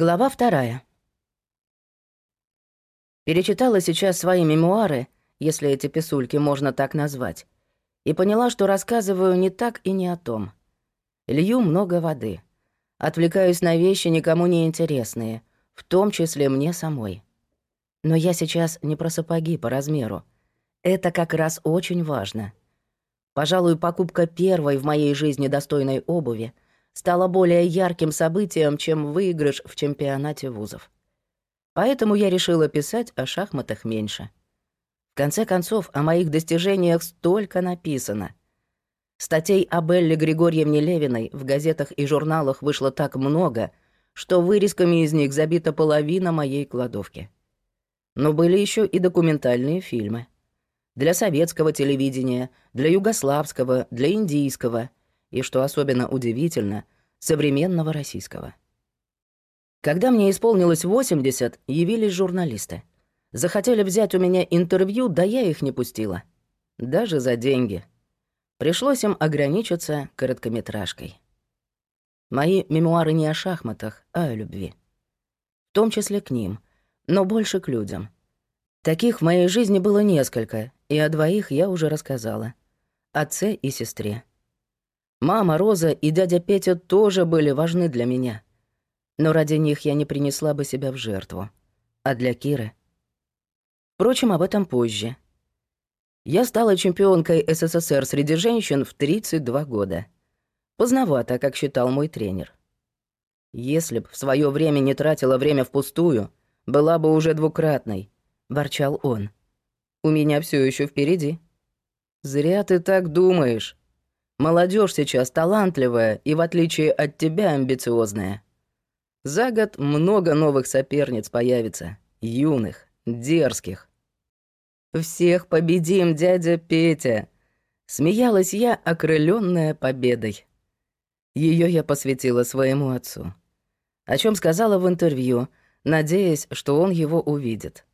Глава вторая. Перечитала сейчас свои мемуары, если эти писульки можно так назвать, и поняла, что рассказываю не так и не о том. Лью много воды. Отвлекаюсь на вещи никому не интересные, в том числе мне самой. Но я сейчас не про сапоги по размеру. Это как раз очень важно. Пожалуй, покупка первой в моей жизни достойной обуви — стало более ярким событием, чем выигрыш в чемпионате вузов. Поэтому я решила писать о шахматах меньше. В конце концов, о моих достижениях столько написано. Статей о Белле Григорьевне Левиной в газетах и журналах вышло так много, что вырезками из них забита половина моей кладовки. Но были еще и документальные фильмы. Для советского телевидения, для югославского, для индийского — и, что особенно удивительно, современного российского. Когда мне исполнилось 80, явились журналисты. Захотели взять у меня интервью, да я их не пустила. Даже за деньги. Пришлось им ограничиться короткометражкой. Мои мемуары не о шахматах, а о любви. В том числе к ним, но больше к людям. Таких в моей жизни было несколько, и о двоих я уже рассказала. Отце и сестре. Мама Роза и дядя Петя тоже были важны для меня. Но ради них я не принесла бы себя в жертву. А для Киры? Впрочем, об этом позже. Я стала чемпионкой СССР среди женщин в 32 года. Поздновато, как считал мой тренер. Если б в свое время не тратила время впустую, была бы уже двукратной, ворчал он. У меня все еще впереди. Зря ты так думаешь. Молодежь сейчас талантливая и, в отличие от тебя, амбициозная. За год много новых соперниц появится. Юных, дерзких. «Всех победим, дядя Петя!» Смеялась я, окрыленная победой. Ее я посвятила своему отцу. О чем сказала в интервью, надеясь, что он его увидит.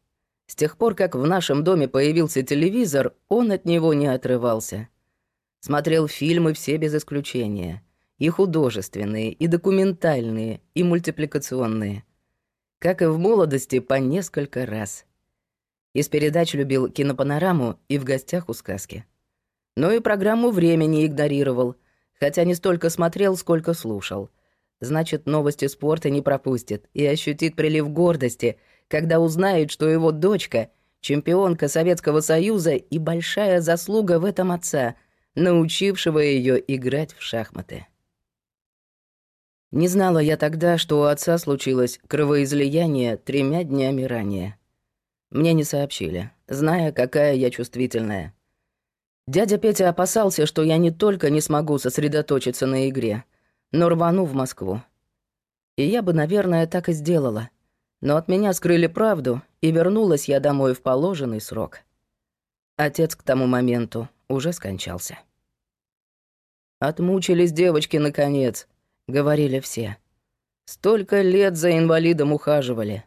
С тех пор, как в нашем доме появился телевизор, он от него не отрывался — Смотрел фильмы все без исключения. И художественные, и документальные, и мультипликационные. Как и в молодости, по несколько раз. Из передач любил кинопанораму и в гостях у сказки. Но и программу времени игнорировал, хотя не столько смотрел, сколько слушал. Значит, новости спорта не пропустит и ощутит прилив гордости, когда узнает, что его дочка — чемпионка Советского Союза и большая заслуга в этом отца — научившего ее играть в шахматы. Не знала я тогда, что у отца случилось кровоизлияние тремя днями ранее. Мне не сообщили, зная, какая я чувствительная. Дядя Петя опасался, что я не только не смогу сосредоточиться на игре, но рвану в Москву. И я бы, наверное, так и сделала. Но от меня скрыли правду, и вернулась я домой в положенный срок. Отец к тому моменту уже скончался. «Отмучились девочки, наконец», — говорили все. «Столько лет за инвалидом ухаживали».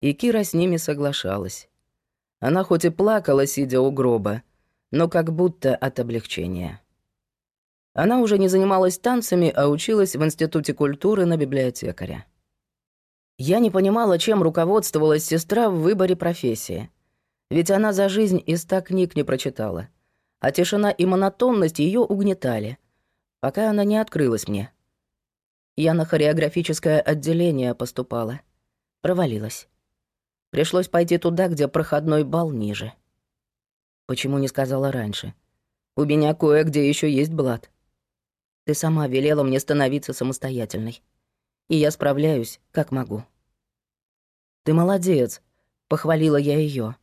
И Кира с ними соглашалась. Она хоть и плакала, сидя у гроба, но как будто от облегчения. Она уже не занималась танцами, а училась в Институте культуры на библиотекаря. Я не понимала, чем руководствовалась сестра в выборе профессии. Ведь она за жизнь и ста книг не прочитала — а тишина и монотонность ее угнетали, пока она не открылась мне. Я на хореографическое отделение поступала. Провалилась. Пришлось пойти туда, где проходной бал ниже. Почему не сказала раньше? У меня кое-где еще есть блат. Ты сама велела мне становиться самостоятельной. И я справляюсь, как могу. Ты молодец, похвалила я ее.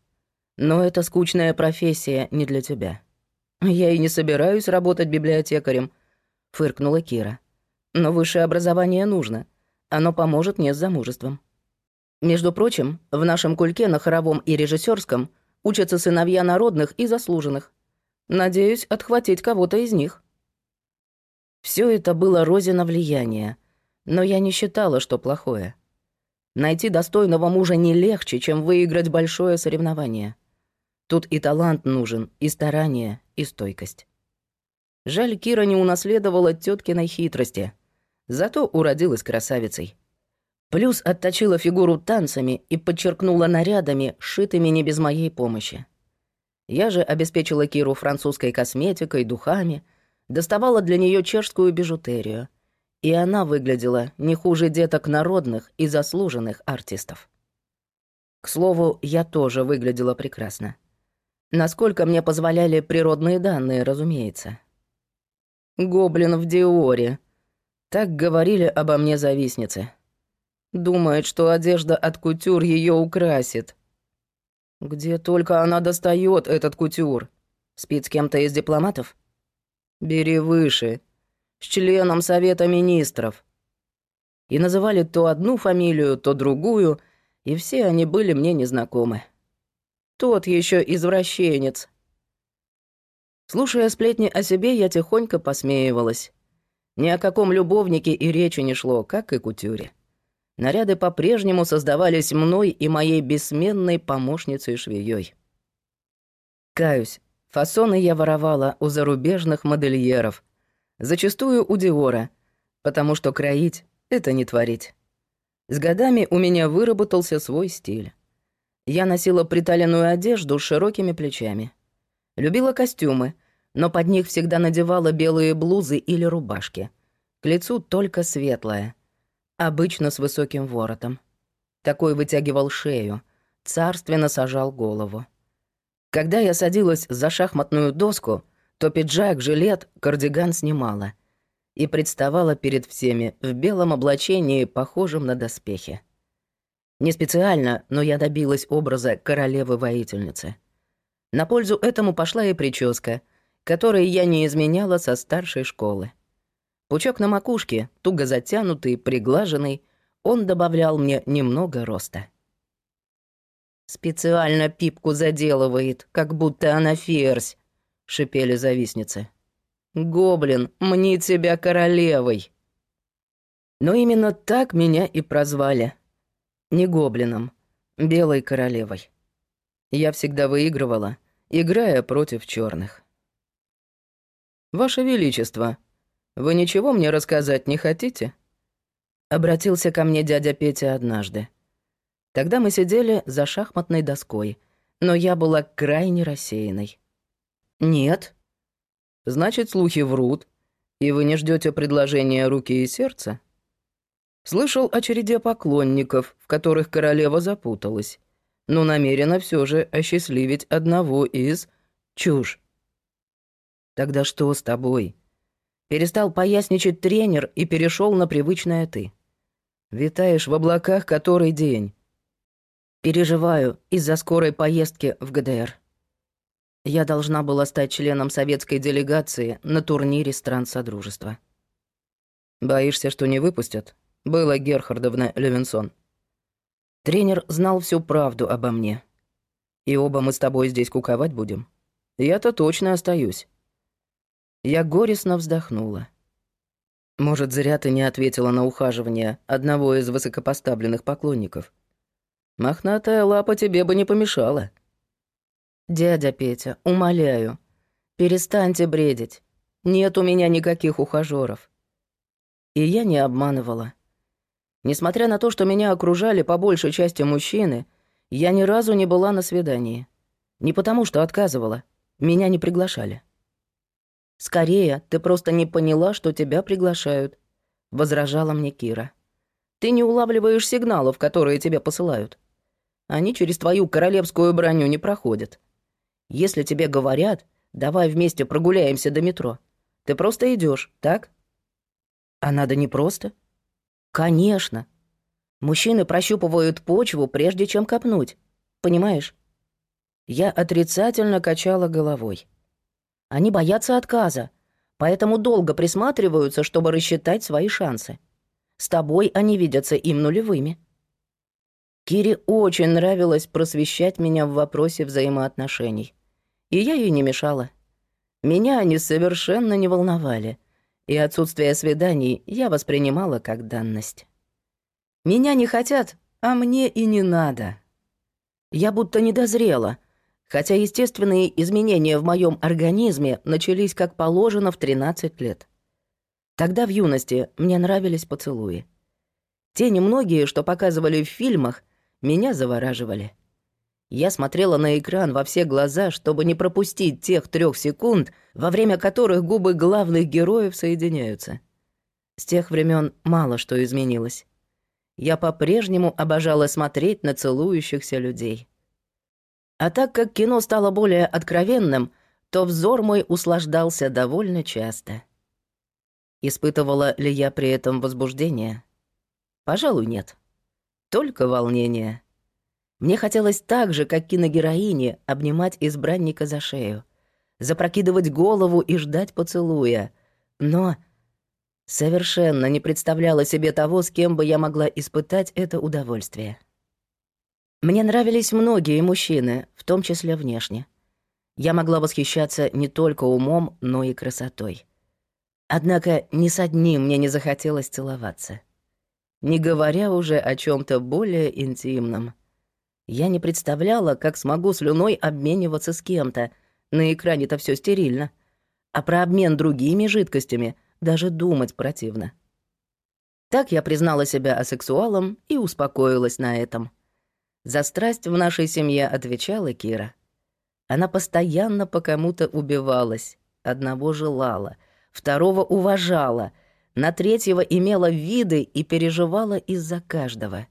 Но эта скучная профессия не для тебя. «Я и не собираюсь работать библиотекарем», — фыркнула Кира. «Но высшее образование нужно. Оно поможет мне с замужеством». Между прочим, в нашем кульке на хоровом и режиссерском учатся сыновья народных и заслуженных. Надеюсь, отхватить кого-то из них. Все это было Розина влияние, но я не считала, что плохое. Найти достойного мужа не легче, чем выиграть большое соревнование. Тут и талант нужен, и старание, и стойкость. Жаль, Кира не унаследовала теткиной хитрости. Зато уродилась красавицей. Плюс отточила фигуру танцами и подчеркнула нарядами, шитыми не без моей помощи. Я же обеспечила Киру французской косметикой, духами, доставала для нее чешскую бижутерию. И она выглядела не хуже деток народных и заслуженных артистов. К слову, я тоже выглядела прекрасно. Насколько мне позволяли природные данные, разумеется. «Гоблин в Диоре», так говорили обо мне завистницы. Думает, что одежда от кутюр ее украсит. Где только она достает этот кутюр? Спит с кем-то из дипломатов? Бери выше. С членом Совета Министров. И называли то одну фамилию, то другую, и все они были мне незнакомы. Тот еще извращенец. Слушая сплетни о себе, я тихонько посмеивалась. Ни о каком любовнике и речи не шло, как и кутюре. Наряды по-прежнему создавались мной и моей бессменной помощницей-швеей. Каюсь, фасоны я воровала у зарубежных модельеров, зачастую у Диора, потому что кроить — это не творить. С годами у меня выработался свой стиль. Я носила приталенную одежду с широкими плечами. Любила костюмы — но под них всегда надевала белые блузы или рубашки. К лицу только светлое, обычно с высоким воротом. Такой вытягивал шею, царственно сажал голову. Когда я садилась за шахматную доску, то пиджак, жилет, кардиган снимала и представала перед всеми в белом облачении, похожем на доспехи. Не специально, но я добилась образа королевы-воительницы. На пользу этому пошла и прическа — который я не изменяла со старшей школы. Пучок на макушке, туго затянутый, приглаженный, он добавлял мне немного роста. «Специально пипку заделывает, как будто она ферзь», — шипели завистницы. «Гоблин, мне тебя королевой!» Но именно так меня и прозвали. Не гоблином, белой королевой. Я всегда выигрывала, играя против черных. «Ваше Величество, вы ничего мне рассказать не хотите?» Обратился ко мне дядя Петя однажды. Тогда мы сидели за шахматной доской, но я была крайне рассеянной. «Нет». «Значит, слухи врут, и вы не ждете предложения руки и сердца?» Слышал о череде поклонников, в которых королева запуталась, но намерена все же осчастливить одного из... Чушь. Тогда что с тобой? Перестал поясничать тренер и перешел на привычное «ты». Витаешь в облаках который день. Переживаю из-за скорой поездки в ГДР. Я должна была стать членом советской делегации на турнире стран Содружества. Боишься, что не выпустят? Была Герхардовна Левинсон. Тренер знал всю правду обо мне. И оба мы с тобой здесь куковать будем. Я-то точно остаюсь. Я горестно вздохнула. Может, зря ты не ответила на ухаживание одного из высокопоставленных поклонников. Мохнатая лапа тебе бы не помешала. Дядя Петя, умоляю, перестаньте бредить. Нет у меня никаких ухажеров. И я не обманывала. Несмотря на то, что меня окружали по большей части мужчины, я ни разу не была на свидании. Не потому, что отказывала. Меня не приглашали. «Скорее, ты просто не поняла, что тебя приглашают», — возражала мне Кира. «Ты не улавливаешь сигналов, которые тебе посылают. Они через твою королевскую броню не проходят. Если тебе говорят, давай вместе прогуляемся до метро, ты просто идешь, так?» «А надо не просто?» «Конечно. Мужчины прощупывают почву, прежде чем копнуть. Понимаешь?» Я отрицательно качала головой. Они боятся отказа, поэтому долго присматриваются, чтобы рассчитать свои шансы. С тобой они видятся им нулевыми. Кире очень нравилось просвещать меня в вопросе взаимоотношений. И я ей не мешала. Меня они совершенно не волновали, и отсутствие свиданий я воспринимала как данность. Меня не хотят, а мне и не надо. Я будто не дозрела — хотя естественные изменения в моем организме начались как положено в 13 лет. Тогда в юности мне нравились поцелуи. Те немногие, что показывали в фильмах, меня завораживали. Я смотрела на экран во все глаза, чтобы не пропустить тех трех секунд, во время которых губы главных героев соединяются. С тех времен мало что изменилось. Я по-прежнему обожала смотреть на целующихся людей. А так как кино стало более откровенным, то взор мой услаждался довольно часто. Испытывала ли я при этом возбуждение? Пожалуй, нет. Только волнение. Мне хотелось так же, как киногероине, обнимать избранника за шею, запрокидывать голову и ждать поцелуя. Но совершенно не представляла себе того, с кем бы я могла испытать это удовольствие. Мне нравились многие мужчины, в том числе внешне. Я могла восхищаться не только умом, но и красотой. Однако ни с одним мне не захотелось целоваться. Не говоря уже о чем то более интимном. Я не представляла, как смогу слюной обмениваться с кем-то. На экране-то все стерильно. А про обмен другими жидкостями даже думать противно. Так я признала себя асексуалом и успокоилась на этом. За страсть в нашей семье отвечала Кира. Она постоянно по кому-то убивалась, одного желала, второго уважала, на третьего имела виды и переживала из-за каждого.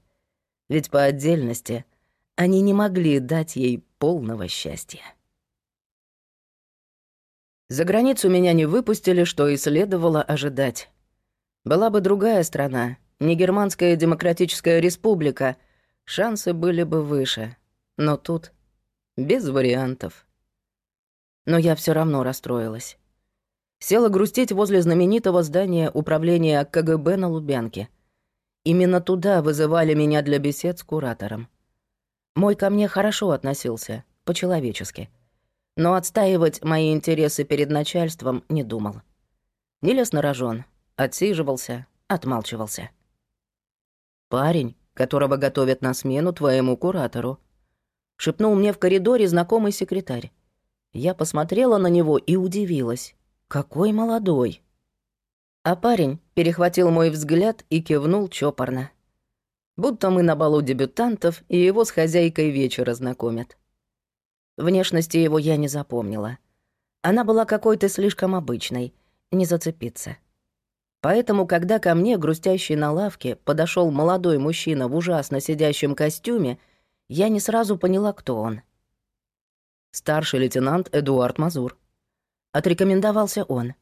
Ведь по отдельности они не могли дать ей полного счастья. За границу меня не выпустили, что и следовало ожидать. Была бы другая страна, не Германская Демократическая Республика, шансы были бы выше. Но тут без вариантов. Но я все равно расстроилась. Села грустить возле знаменитого здания управления КГБ на Лубянке. Именно туда вызывали меня для бесед с куратором. Мой ко мне хорошо относился, по-человечески. Но отстаивать мои интересы перед начальством не думал. Не лез на рожон, отсиживался, отмалчивался. Парень, которого готовят на смену твоему куратору, шепнул мне в коридоре знакомый секретарь. Я посмотрела на него и удивилась. Какой молодой. А парень перехватил мой взгляд и кивнул чопорно. Будто мы на балу дебютантов, и его с хозяйкой вечера знакомят. Внешности его я не запомнила. Она была какой-то слишком обычной, не зацепиться. Поэтому, когда ко мне, грустящий на лавке, подошел молодой мужчина в ужасно сидящем костюме, я не сразу поняла, кто он. Старший лейтенант Эдуард Мазур. Отрекомендовался он.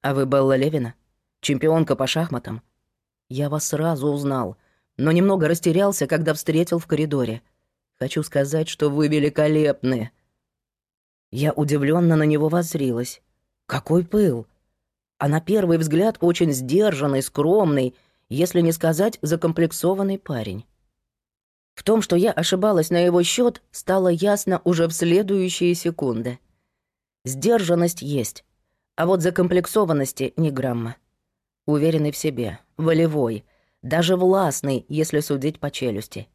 А вы Белла Левина? Чемпионка по шахматам? Я вас сразу узнал, но немного растерялся, когда встретил в коридоре. Хочу сказать, что вы великолепны. Я удивленно на него воззрилась. Какой пыл! А на первый взгляд очень сдержанный, скромный, если не сказать закомплексованный парень. В том, что я ошибалась на его счет, стало ясно уже в следующие секунды. Сдержанность есть, а вот закомплексованности ни грамма. Уверенный в себе, волевой, даже властный, если судить по челюсти.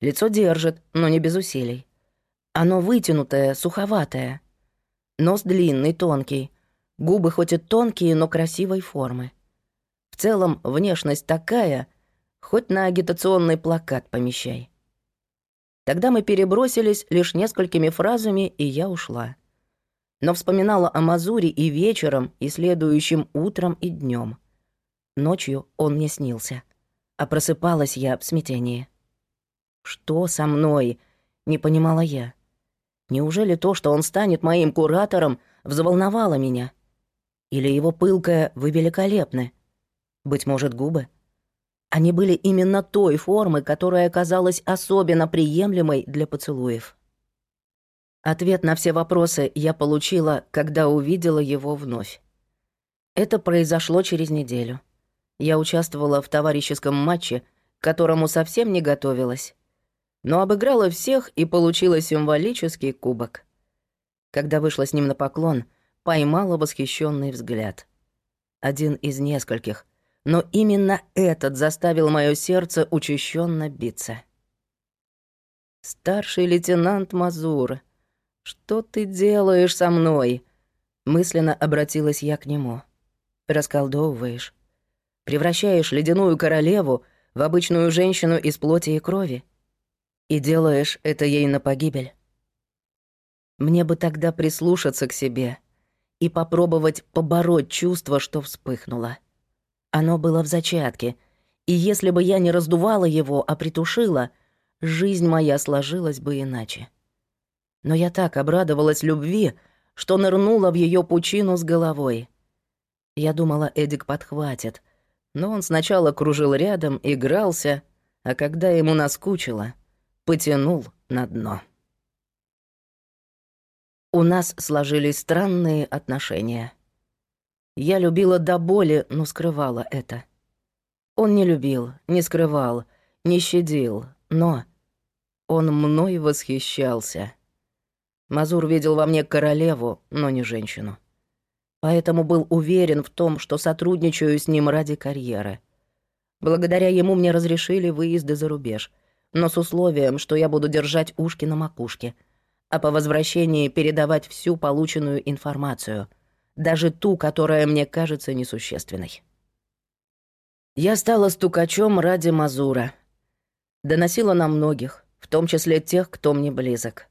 Лицо держит, но не без усилий. Оно вытянутое, суховатое. Нос длинный, тонкий. Губы хоть и тонкие, но красивой формы. В целом, внешность такая, хоть на агитационный плакат помещай. Тогда мы перебросились лишь несколькими фразами, и я ушла. Но вспоминала о Мазуре и вечером, и следующим утром и днем. Ночью он мне снился, а просыпалась я в смятении. «Что со мной?» — не понимала я. Неужели то, что он станет моим куратором, взволновало меня? Или его пылкое «вы великолепны»? Быть может, губы? Они были именно той формы, которая оказалась особенно приемлемой для поцелуев. Ответ на все вопросы я получила, когда увидела его вновь. Это произошло через неделю. Я участвовала в товарищеском матче, к которому совсем не готовилась. Но обыграла всех и получила символический кубок. Когда вышла с ним на поклон, поймала восхищенный взгляд. Один из нескольких — но именно этот заставил мое сердце учащенно биться. «Старший лейтенант Мазур, что ты делаешь со мной?» Мысленно обратилась я к нему. «Расколдовываешь. Превращаешь ледяную королеву в обычную женщину из плоти и крови, и делаешь это ей на погибель. Мне бы тогда прислушаться к себе и попробовать побороть чувство, что вспыхнуло. Оно было в зачатке, и если бы я не раздувала его, а притушила, жизнь моя сложилась бы иначе. Но я так обрадовалась любви, что нырнула в ее пучину с головой. Я думала, Эдик подхватит, но он сначала кружил рядом, игрался, а когда ему наскучило, потянул на дно. У нас сложились странные отношения. Я любила до боли, но скрывала это. Он не любил, не скрывал, не щадил, но он мной восхищался. Мазур видел во мне королеву, но не женщину. Поэтому был уверен в том, что сотрудничаю с ним ради карьеры. Благодаря ему мне разрешили выезды за рубеж, но с условием, что я буду держать ушки на макушке, а по возвращении передавать всю полученную информацию, даже ту, которая мне кажется несущественной. Я стала стукачом ради Мазура. Доносила на многих, в том числе тех, кто мне близок.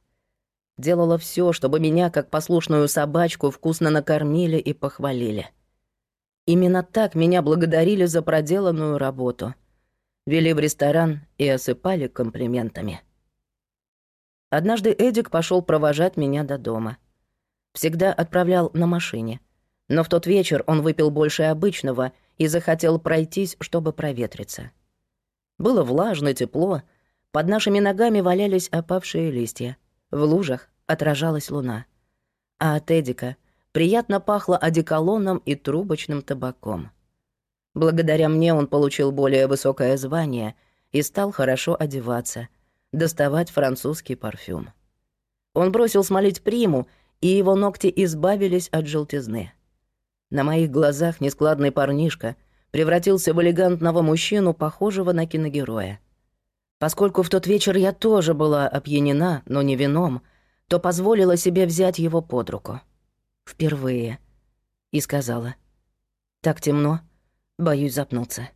Делала все, чтобы меня, как послушную собачку, вкусно накормили и похвалили. Именно так меня благодарили за проделанную работу. Вели в ресторан и осыпали комплиментами. Однажды Эдик пошел провожать меня до дома. Всегда отправлял на машине. Но в тот вечер он выпил больше обычного и захотел пройтись, чтобы проветриться. Было влажно, тепло. Под нашими ногами валялись опавшие листья. В лужах отражалась луна. А от Эдика приятно пахло одеколоном и трубочным табаком. Благодаря мне он получил более высокое звание и стал хорошо одеваться, доставать французский парфюм. Он бросил смолить приму, и его ногти избавились от желтизны. На моих глазах нескладный парнишка превратился в элегантного мужчину, похожего на киногероя. Поскольку в тот вечер я тоже была опьянена, но не вином, то позволила себе взять его под руку. Впервые. И сказала. «Так темно, боюсь запнуться».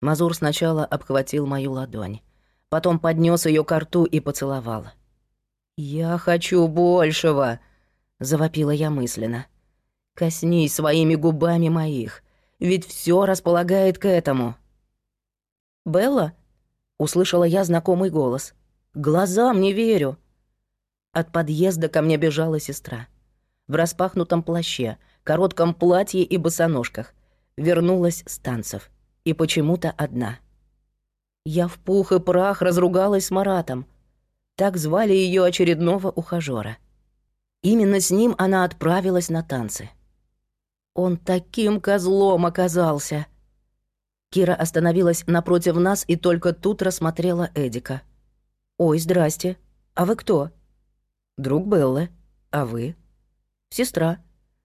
Мазур сначала обхватил мою ладонь, потом поднес ее к рту и поцеловал. «Я хочу большего!» — завопила я мысленно. «Коснись своими губами моих, ведь все располагает к этому». «Белла?» Услышала я знакомый голос. «Глазам не верю!» От подъезда ко мне бежала сестра. В распахнутом плаще, коротком платье и босоножках. Вернулась с танцев. И почему-то одна. Я в пух и прах разругалась с Маратом. Так звали ее очередного ухажёра. Именно с ним она отправилась на танцы. Он таким козлом оказался — Кира остановилась напротив нас и только тут рассмотрела Эдика. «Ой, здрасте. А вы кто?» «Друг Беллы. А вы?» «Сестра.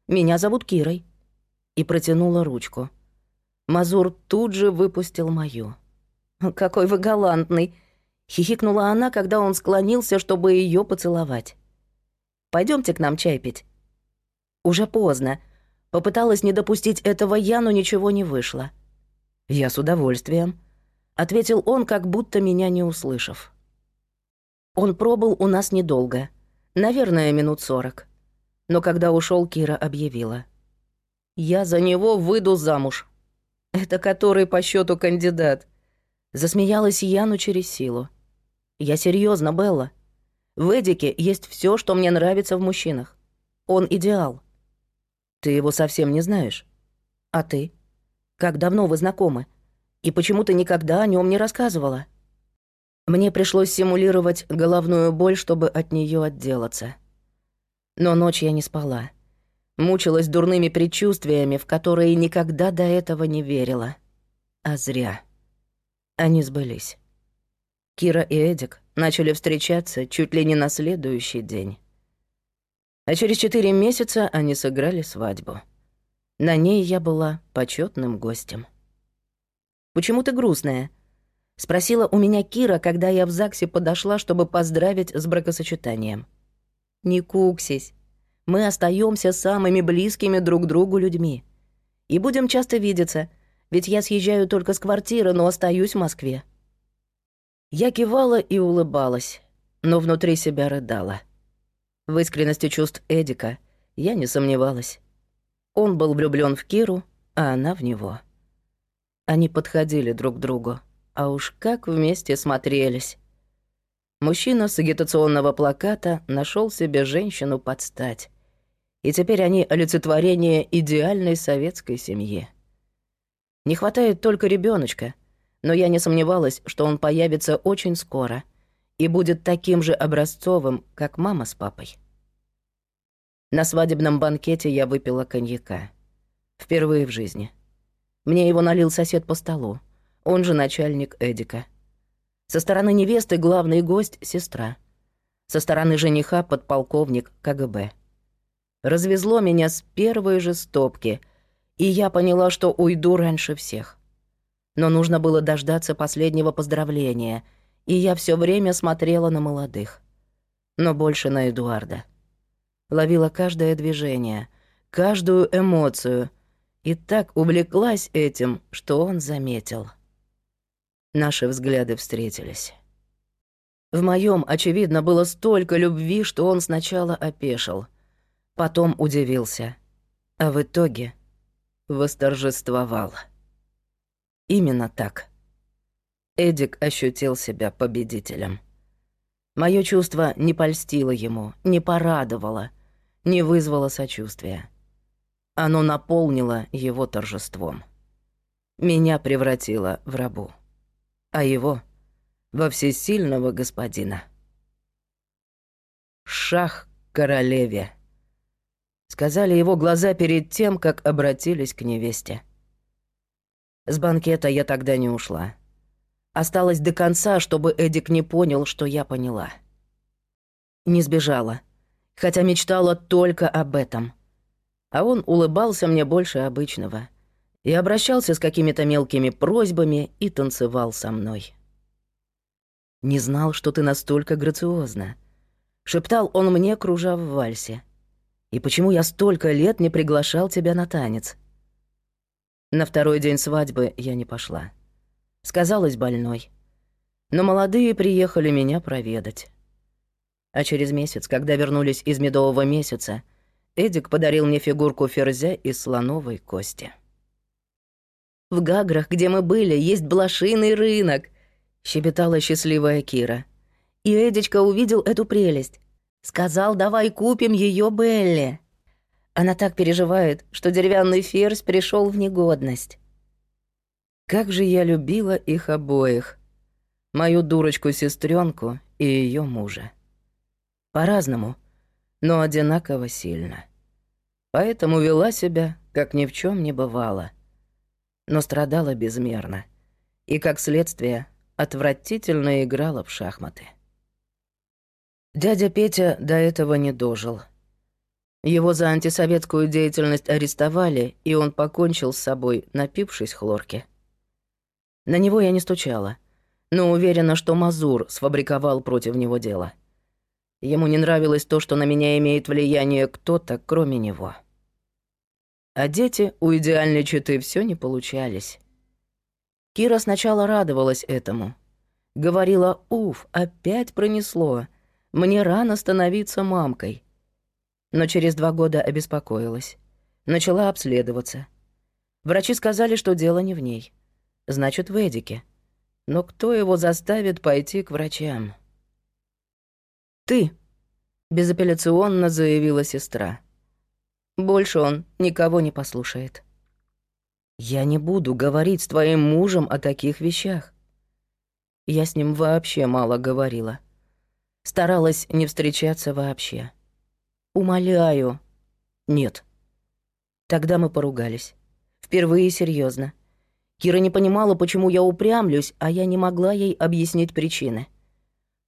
Меня зовут Кирой». И протянула ручку. Мазур тут же выпустил мою. «Какой вы галантный!» — хихикнула она, когда он склонился, чтобы ее поцеловать. Пойдемте к нам чай пить». Уже поздно. Попыталась не допустить этого я, но ничего не вышло. «Я с удовольствием», — ответил он, как будто меня не услышав. Он пробыл у нас недолго, наверное, минут сорок. Но когда ушел, Кира объявила. «Я за него выйду замуж». «Это который по счету кандидат?» Засмеялась Яну через силу. «Я серьезно, Белла. В Эдике есть все, что мне нравится в мужчинах. Он идеал». «Ты его совсем не знаешь?» «А ты?» Как давно вы знакомы? И почему ты никогда о нем не рассказывала?» Мне пришлось симулировать головную боль, чтобы от нее отделаться. Но ночь я не спала. Мучилась дурными предчувствиями, в которые никогда до этого не верила. А зря. Они сбылись. Кира и Эдик начали встречаться чуть ли не на следующий день. А через четыре месяца они сыграли свадьбу. На ней я была почетным гостем. «Почему ты грустная?» — спросила у меня Кира, когда я в ЗАГСе подошла, чтобы поздравить с бракосочетанием. «Не куксись. Мы остаемся самыми близкими друг другу людьми. И будем часто видеться, Ведь я съезжаю только с квартиры, но остаюсь в Москве». Я кивала и улыбалась, но внутри себя рыдала. В искренности чувств Эдика я не сомневалась. Он был влюблён в Киру, а она в него. Они подходили друг к другу, а уж как вместе смотрелись. Мужчина с агитационного плаката нашел себе женщину под стать. И теперь они олицетворение идеальной советской семьи. Не хватает только ребеночка, но я не сомневалась, что он появится очень скоро и будет таким же образцовым, как мама с папой. На свадебном банкете я выпила коньяка. Впервые в жизни. Мне его налил сосед по столу, он же начальник Эдика. Со стороны невесты главный гость — сестра. Со стороны жениха — подполковник КГБ. Развезло меня с первой же стопки, и я поняла, что уйду раньше всех. Но нужно было дождаться последнего поздравления, и я все время смотрела на молодых. Но больше на Эдуарда ловила каждое движение, каждую эмоцию и так увлеклась этим, что он заметил. Наши взгляды встретились. В моем, очевидно, было столько любви, что он сначала опешил, потом удивился, а в итоге восторжествовал. Именно так. Эдик ощутил себя победителем. Моё чувство не польстило ему, не порадовало — не вызвало сочувствия. Оно наполнило его торжеством. Меня превратило в рабу, а его — во всесильного господина. «Шах королеве», — сказали его глаза перед тем, как обратились к невесте. С банкета я тогда не ушла. Осталась до конца, чтобы Эдик не понял, что я поняла. Не сбежала — хотя мечтала только об этом. А он улыбался мне больше обычного и обращался с какими-то мелкими просьбами и танцевал со мной. «Не знал, что ты настолько грациозна», — шептал он мне, кружа в вальсе. «И почему я столько лет не приглашал тебя на танец?» На второй день свадьбы я не пошла. Сказалась больной. Но молодые приехали меня проведать. А через месяц, когда вернулись из медового месяца, Эдик подарил мне фигурку ферзя из слоновой кости. «В Гаграх, где мы были, есть блошиный рынок», — щебетала счастливая Кира. И Эдичка увидел эту прелесть. Сказал, давай купим ее Белли. Она так переживает, что деревянный ферзь пришел в негодность. Как же я любила их обоих. Мою дурочку сестренку и ее мужа. По-разному, но одинаково сильно. Поэтому вела себя, как ни в чем не бывало. Но страдала безмерно. И, как следствие, отвратительно играла в шахматы. Дядя Петя до этого не дожил. Его за антисоветскую деятельность арестовали, и он покончил с собой, напившись хлорки. На него я не стучала, но уверена, что Мазур сфабриковал против него дело. Ему не нравилось то, что на меня имеет влияние кто-то, кроме него. А дети у идеальной четы все не получались. Кира сначала радовалась этому. Говорила, уф, опять пронесло. Мне рано становиться мамкой. Но через два года обеспокоилась. Начала обследоваться. Врачи сказали, что дело не в ней. Значит, в Эдике. Но кто его заставит пойти к врачам? «Ты», — безапелляционно заявила сестра. «Больше он никого не послушает». «Я не буду говорить с твоим мужем о таких вещах». Я с ним вообще мало говорила. Старалась не встречаться вообще. «Умоляю». «Нет». Тогда мы поругались. Впервые серьезно. Кира не понимала, почему я упрямлюсь, а я не могла ей объяснить причины.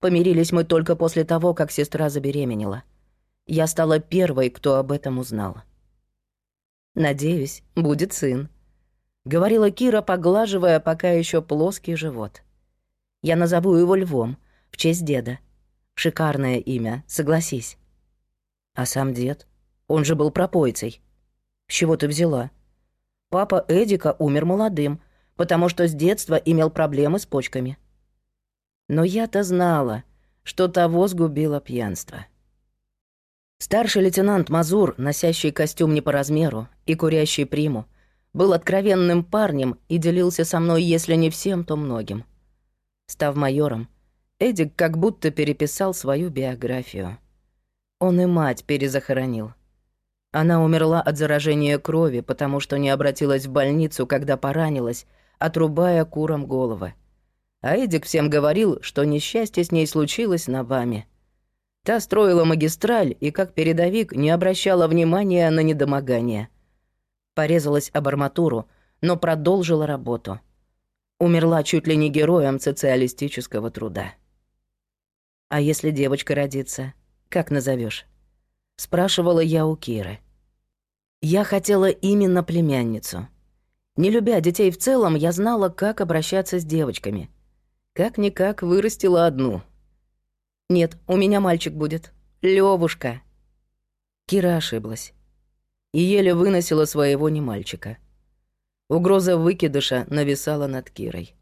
Помирились мы только после того, как сестра забеременела. Я стала первой, кто об этом узнал. «Надеюсь, будет сын», — говорила Кира, поглаживая пока еще плоский живот. «Я назову его Львом, в честь деда. Шикарное имя, согласись». «А сам дед? Он же был пропойцей. С чего ты взяла?» Папа Эдика умер молодым, потому что с детства имел проблемы с почками. Но я-то знала, что того сгубило пьянство. Старший лейтенант Мазур, носящий костюм не по размеру и курящий приму, был откровенным парнем и делился со мной, если не всем, то многим. Став майором, Эдик как будто переписал свою биографию. Он и мать перезахоронил. Она умерла от заражения крови, потому что не обратилась в больницу, когда поранилась, отрубая курам головы. А Эдик всем говорил, что несчастье с ней случилось на вами. Та строила магистраль и, как передовик, не обращала внимания на недомогание. Порезалась об арматуру, но продолжила работу. Умерла чуть ли не героем социалистического труда. «А если девочка родится, как назовешь? Спрашивала я у Киры. Я хотела именно племянницу. Не любя детей в целом, я знала, как обращаться с девочками. Как-никак вырастила одну — нет, у меня мальчик будет. Левушка. Кира ошиблась. И еле выносила своего не мальчика. Угроза выкидыша нависала над Кирой.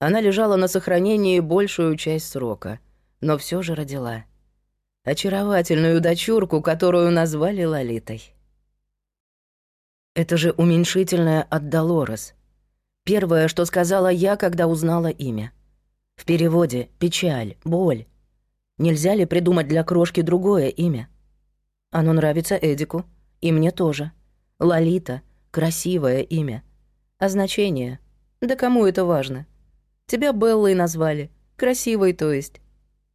Она лежала на сохранении большую часть срока, но все же родила. Очаровательную дочурку, которую назвали Лолитой. Это же уменьшительное от Долорес. Первое, что сказала я, когда узнала имя. В переводе «печаль», «боль». Нельзя ли придумать для крошки другое имя? Оно нравится Эдику, и мне тоже. Лолита — красивое имя. А значение? Да кому это важно? Тебя Беллой назвали. Красивой, то есть.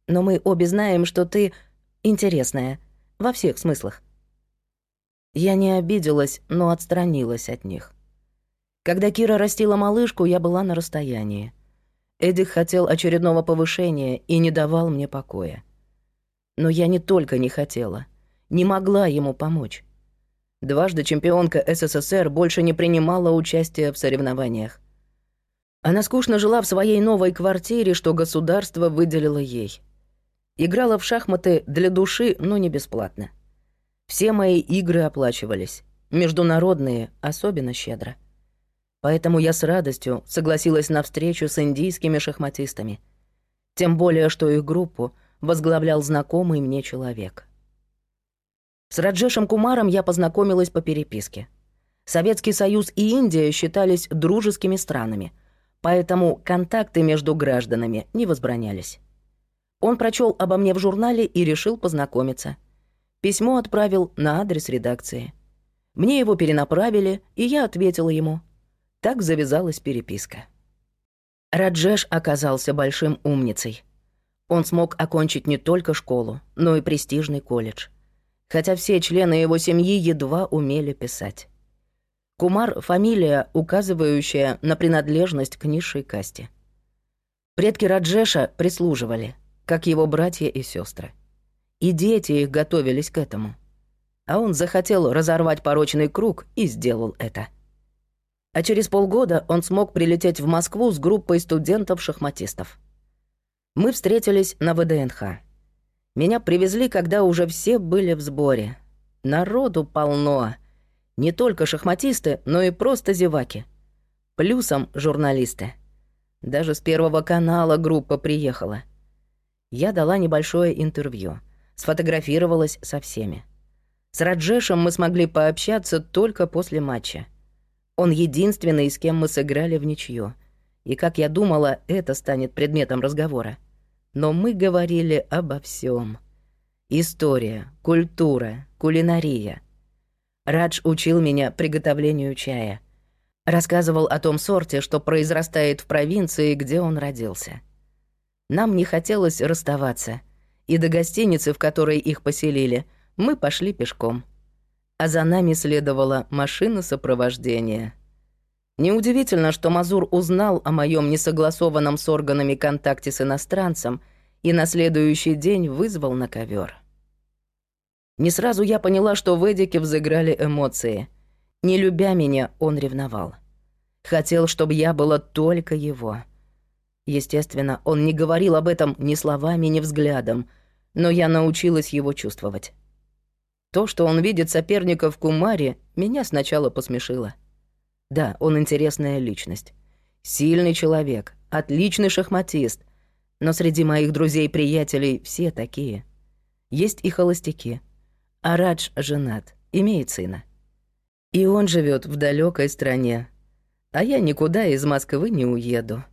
Но мы обе знаем, что ты интересная. Во всех смыслах. Я не обиделась, но отстранилась от них. Когда Кира растила малышку, я была на расстоянии. Эдик хотел очередного повышения и не давал мне покоя. Но я не только не хотела, не могла ему помочь. Дважды чемпионка СССР больше не принимала участия в соревнованиях. Она скучно жила в своей новой квартире, что государство выделило ей. Играла в шахматы для души, но не бесплатно. Все мои игры оплачивались, международные особенно щедро. Поэтому я с радостью согласилась на встречу с индийскими шахматистами. Тем более, что их группу возглавлял знакомый мне человек. С Раджешем Кумаром я познакомилась по переписке. Советский Союз и Индия считались дружескими странами, поэтому контакты между гражданами не возбранялись. Он прочел обо мне в журнале и решил познакомиться. Письмо отправил на адрес редакции. Мне его перенаправили, и я ответила ему — так завязалась переписка. Раджеш оказался большим умницей. Он смог окончить не только школу, но и престижный колледж. Хотя все члены его семьи едва умели писать. Кумар — фамилия, указывающая на принадлежность к низшей касте. Предки Раджеша прислуживали, как его братья и сестры. И дети их готовились к этому. А он захотел разорвать порочный круг и сделал это — а через полгода он смог прилететь в Москву с группой студентов-шахматистов. Мы встретились на ВДНХ. Меня привезли, когда уже все были в сборе. Народу полно. Не только шахматисты, но и просто зеваки. Плюсом журналисты. Даже с Первого канала группа приехала. Я дала небольшое интервью. Сфотографировалась со всеми. С Раджешем мы смогли пообщаться только после матча. Он единственный, с кем мы сыграли в ничью. И, как я думала, это станет предметом разговора. Но мы говорили обо всем: История, культура, кулинария. Радж учил меня приготовлению чая. Рассказывал о том сорте, что произрастает в провинции, где он родился. Нам не хотелось расставаться, и до гостиницы, в которой их поселили, мы пошли пешком а за нами следовала машина сопровождения. Неудивительно, что Мазур узнал о моем несогласованном с органами контакте с иностранцем и на следующий день вызвал на ковер. Не сразу я поняла, что в Эдике взыграли эмоции. Не любя меня, он ревновал. Хотел, чтобы я была только его. Естественно, он не говорил об этом ни словами, ни взглядом, но я научилась его чувствовать. То, что он видит соперника в Кумаре, меня сначала посмешило. Да, он интересная личность. Сильный человек, отличный шахматист. Но среди моих друзей-приятелей все такие. Есть и холостяки. А Радж женат, имеет сына. И он живет в далекой стране. А я никуда из Москвы не уеду.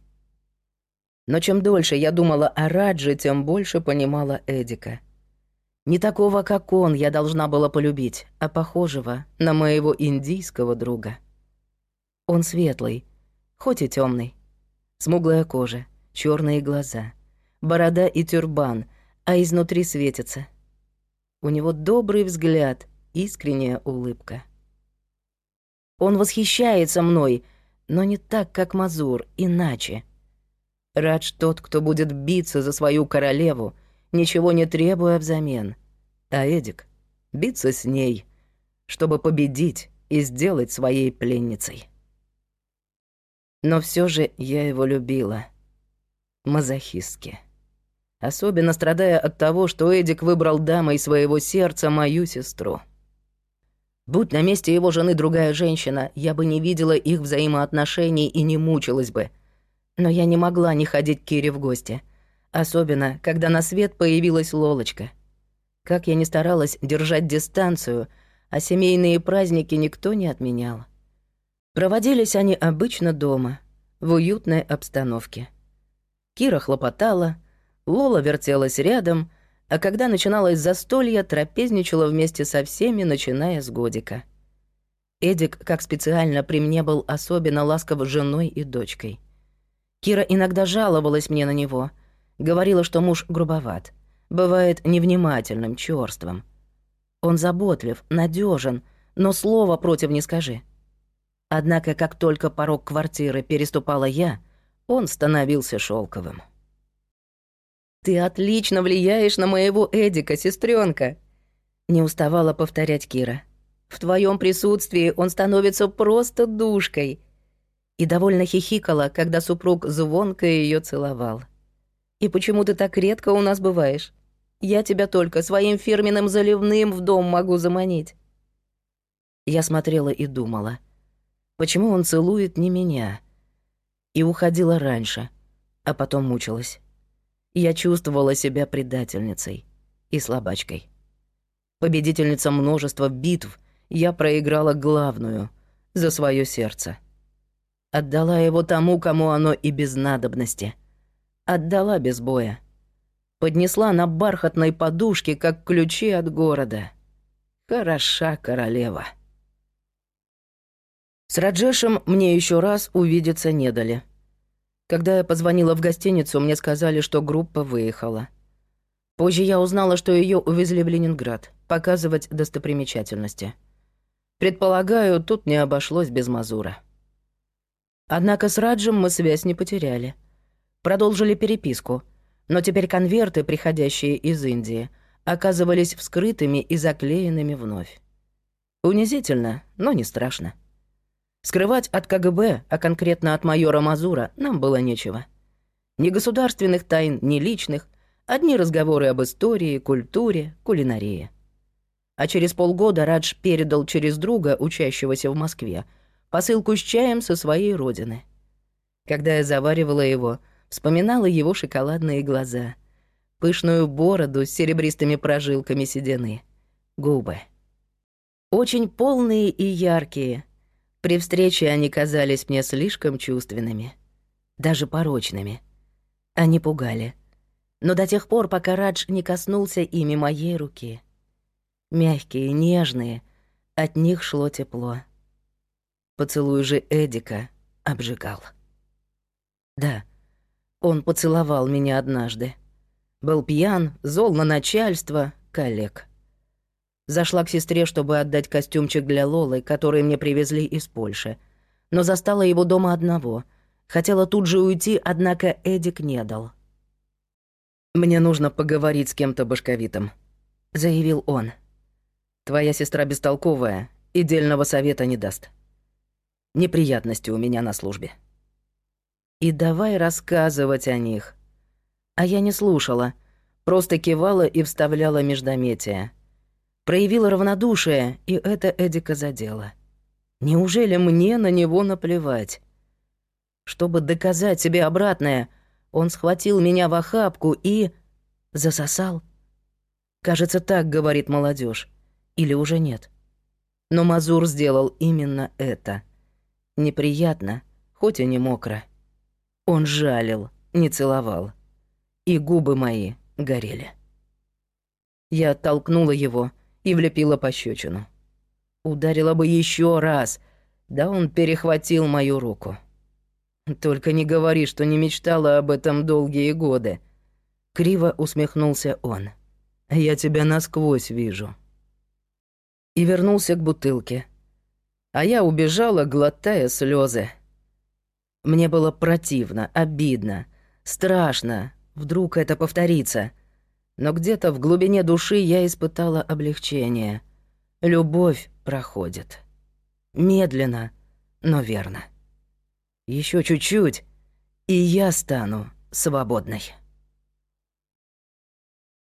Но чем дольше я думала о Радже, тем больше понимала Эдика. Не такого, как он, я должна была полюбить, а похожего на моего индийского друга. Он светлый, хоть и темный, смуглая кожа, черные глаза, борода и тюрбан, а изнутри светится. У него добрый взгляд, искренняя улыбка. Он восхищается мной, но не так, как Мазур, иначе — Радж тот, кто будет биться за свою королеву, ничего не требуя взамен. А Эдик — биться с ней, чтобы победить и сделать своей пленницей. Но все же я его любила. Мазохистски. Особенно страдая от того, что Эдик выбрал дамой своего сердца мою сестру. Будь на месте его жены другая женщина, я бы не видела их взаимоотношений и не мучилась бы — но я не могла не ходить к Кире в гости. Особенно, когда на свет появилась Лолочка. Как я ни старалась держать дистанцию, а семейные праздники никто не отменял. Проводились они обычно дома, в уютной обстановке. Кира хлопотала, Лола вертелась рядом, а когда начиналось застолье, трапезничала вместе со всеми, начиная с годика. Эдик, как специально при мне, был особенно ласков женой и дочкой. Кира иногда жаловалась мне на него. Говорила, что муж грубоват. Бывает невнимательным, чёрствым. Он заботлив, надежен, но слова против не скажи. Однако, как только порог квартиры переступала я, он становился шелковым. «Ты отлично влияешь на моего Эдика, сестренка, не уставала повторять Кира. «В твоем присутствии он становится просто душкой и довольно хихикала, когда супруг звонко ее целовал. «И почему ты так редко у нас бываешь? Я тебя только своим фирменным заливным в дом могу заманить». Я смотрела и думала, почему он целует не меня? И уходила раньше, а потом мучилась. Я чувствовала себя предательницей и слабачкой. Победительница множества битв, я проиграла главную — за свое сердце. Отдала его тому, кому оно и без надобности. Отдала без боя. Поднесла на бархатной подушке, как ключи от города. Хороша королева. С Раджешем мне еще раз увидеться не дали. Когда я позвонила в гостиницу, мне сказали, что группа выехала. Позже я узнала, что ее увезли в Ленинград, показывать достопримечательности. Предполагаю, тут не обошлось без Мазура. Однако с Раджем мы связь не потеряли. Продолжили переписку, но теперь конверты, приходящие из Индии, оказывались вскрытыми и заклеенными вновь. Унизительно, но не страшно. Скрывать от КГБ, а конкретно от майора Мазура, нам было нечего. Ни государственных тайн, ни личных, одни разговоры об истории, культуре, кулинарии. А через полгода Радж передал через друга, учащегося в Москве, посылку с чаем со своей родины. Когда я заваривала его, вспоминала его шоколадные глаза, пышную бороду с серебристыми прожилками седины, губы. Очень полные и яркие. При встрече они казались мне слишком чувственными, даже порочными. Они пугали. Но до тех пор, пока Радж не коснулся ими моей руки. Мягкие, нежные, от них шло тепло. Поцелуй же Эдика обжигал. Да, он поцеловал меня однажды. Был пьян, зол на начальство, коллег. Зашла к сестре, чтобы отдать костюмчик для Лолы, который мне привезли из Польши. Но застала его дома одного. Хотела тут же уйти, однако Эдик не дал. «Мне нужно поговорить с кем-то башковитым», — заявил он. «Твоя сестра бестолковая и дельного совета не даст неприятности у меня на службе. И давай рассказывать о них. А я не слушала, просто кивала и вставляла междометия. Проявила равнодушие, и это Эдика задело. Неужели мне на него наплевать? Чтобы доказать себе обратное, он схватил меня в охапку и... засосал. Кажется, так говорит молодежь. Или уже нет. Но Мазур сделал именно это. Неприятно, хоть и не мокро. Он жалил, не целовал. И губы мои горели. Я оттолкнула его и влепила пощечину. Ударила бы еще раз, да он перехватил мою руку. Только не говори, что не мечтала об этом долгие годы. Криво усмехнулся он. Я тебя насквозь вижу. И вернулся к бутылке. А я убежала, глотая слезы. Мне было противно, обидно, страшно. Вдруг это повторится. Но где-то в глубине души я испытала облегчение. Любовь проходит. Медленно, но верно. Еще чуть-чуть, и я стану свободной.